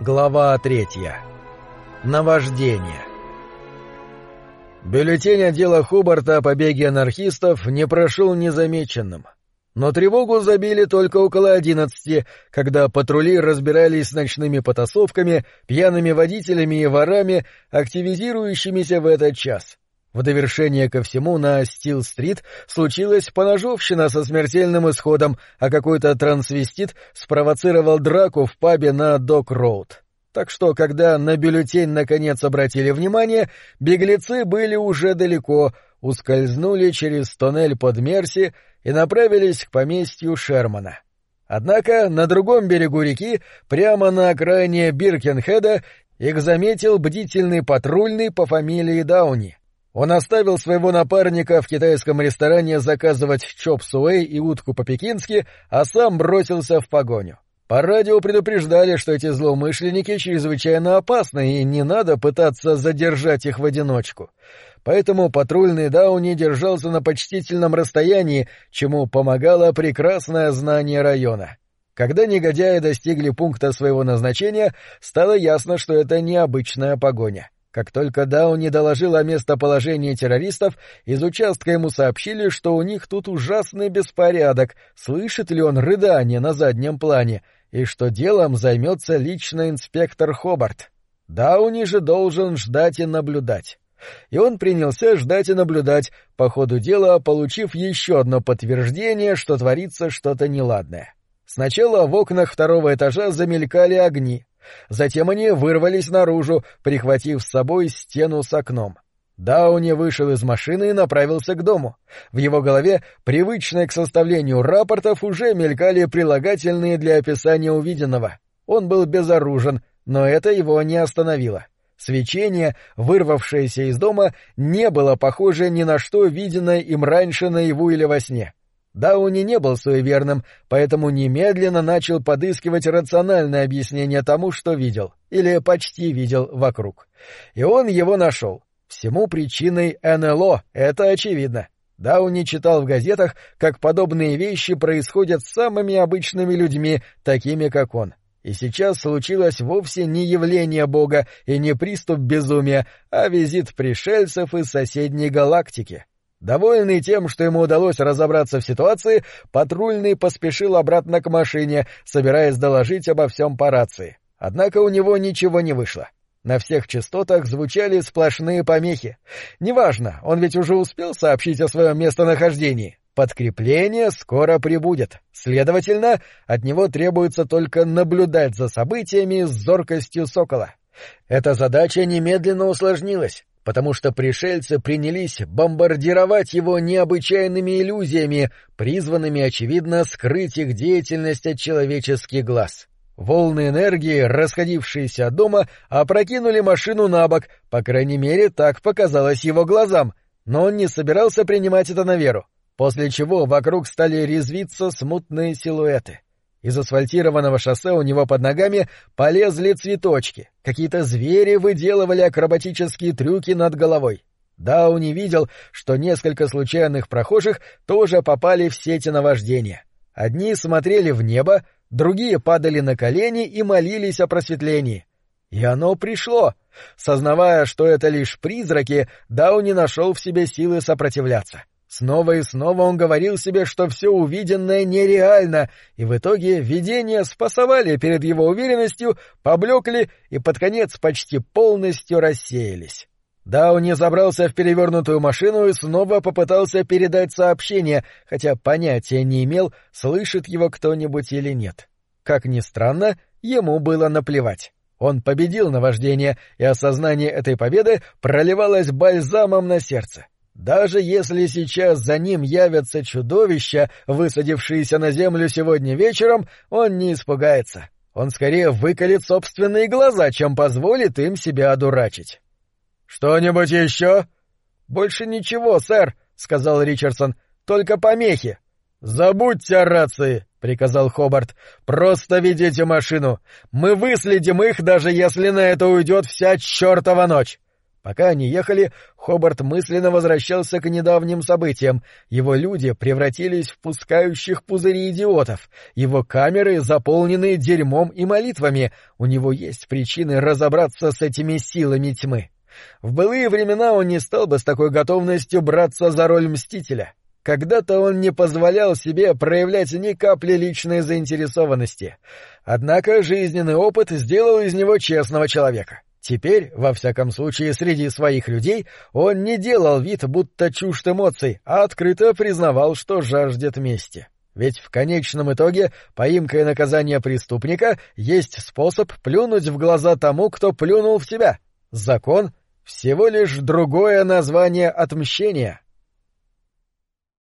Глава третья. Наваждение. Бюллетень отдела Хубарта о побеге анархистов не прошел незамеченным. Но тревогу забили только около одиннадцати, когда патрули разбирались с ночными потасовками, пьяными водителями и ворами, активизирующимися в этот час. В довершение ко всему на Стил-стрит случилась поножовщина со смертельным исходом, а какой-то трансвестит спровоцировал драку в пабе на Док-Роуд. Так что, когда на бюллетень наконец обратили внимание, беглецы были уже далеко, ускользнули через тоннель под Мерси и направились к поместью Шермана. Однако на другом берегу реки, прямо на окраине Биркенхеда, их заметил бдительный патрульный по фамилии Дауни. Он оставил своего напарника в китайском ресторане заказывать чоп-суэй и утку по-пекински, а сам бросился в погоню. По радио предупреждали, что эти злоумышленники чрезвычайно опасны, и не надо пытаться задержать их в одиночку. Поэтому патрульный Дауни держался на почтительном расстоянии, чему помогало прекрасное знание района. Когда негодяи достигли пункта своего назначения, стало ясно, что это необычная погоня. Как только Дауни доложил о местоположении террористов, из участка ему сообщили, что у них тут ужасный беспорядок, слышит ли он рыдание на заднем плане, и что делом займется лично инспектор Хобарт. Дауни же должен ждать и наблюдать. И он принялся ждать и наблюдать, по ходу дела получив еще одно подтверждение, что творится что-то неладное. Сначала в окнах второго этажа замелькали огни, Затем они вырвались наружу, прихватив с собой стену с окном. Дауни вышел из машины и направился к дому. В его голове, привычной к составлению рапортов, уже мелькали прилагательные для описания увиденного. Он был безоружен, но это его не остановило. Свечение, вырвавшееся из дома, не было похоже ни на что виденное им раньше наяву или во сне. Дауни не был суеверным, поэтому немедленно начал подыскивать рациональное объяснение тому, что видел, или почти видел вокруг. И он его нашел. Всему причиной НЛО, это очевидно. Дауни читал в газетах, как подобные вещи происходят с самыми обычными людьми, такими как он. И сейчас случилось вовсе не явление Бога и не приступ безумия, а визит пришельцев из соседней галактики. Довольный тем, что ему удалось разобраться в ситуации, патрульный поспешил обратно к машине, собираясь доложить обо всем по рации. Однако у него ничего не вышло. На всех частотах звучали сплошные помехи. Неважно, он ведь уже успел сообщить о своем местонахождении. Подкрепление скоро прибудет. Следовательно, от него требуется только наблюдать за событиями с зоркостью сокола. Эта задача немедленно усложнилась потому что пришельцы принялись бомбардировать его необычайными иллюзиями, призванными, очевидно, скрыть их деятельность от человеческих глаз. Волны энергии, расходившиеся от дома, опрокинули машину на бок, по крайней мере, так показалось его глазам, но он не собирался принимать это на веру, после чего вокруг стали резвиться смутные силуэты. Из асфальтированного шоссе у него под ногами полезли цветочки. Какие-то звери выделывали акробатические трюки над головой. Дауни видел, что несколько случайных прохожих тоже попали в сети наваждения. Одни смотрели в небо, другие падали на колени и молились о просветлении. И оно пришло. Сознавая, что это лишь призраки, Дауни нашел в себе силы сопротивляться. Снова и снова он говорил себе, что все увиденное нереально, и в итоге видения спасовали перед его уверенностью, поблекли и под конец почти полностью рассеялись. Дауни забрался в перевернутую машину и снова попытался передать сообщение, хотя понятия не имел, слышит его кто-нибудь или нет. Как ни странно, ему было наплевать. Он победил наваждение, и осознание этой победы проливалось бальзамом на сердце. Даже если сейчас за ним явятся чудовища, высадившиеся на землю сегодня вечером, он не испугается. Он скорее выколет собственные глаза, чем позволит им себя одурачить. — Что-нибудь еще? — Больше ничего, сэр, — сказал Ричардсон. — Только помехи. — Забудьте о рации, — приказал Хобарт. — Просто ведите машину. Мы выследим их, даже если на это уйдет вся чертова ночь. Пока они ехали, Хобарт мысленно возвращался к недавним событиям. Его люди превратились в пускающих пузыри идиотов. Его камеры заполнены дерьмом и молитвами. У него есть причины разобраться с этими силами тьмы. В былые времена он не стал бы с такой готовностью браться за роль мстителя. Когда-то он не позволял себе проявлять ни капли личной заинтересованности. Однако жизненный опыт сделал из него честного человека. Теперь, во всяком случае, среди своих людей он не делал вид, будто чужд эмоций, а открыто признавал, что жаждет мести. Ведь в конечном итоге поимка и наказание преступника есть способ плюнуть в глаза тому, кто плюнул в тебя. Закон — всего лишь другое название отмщения.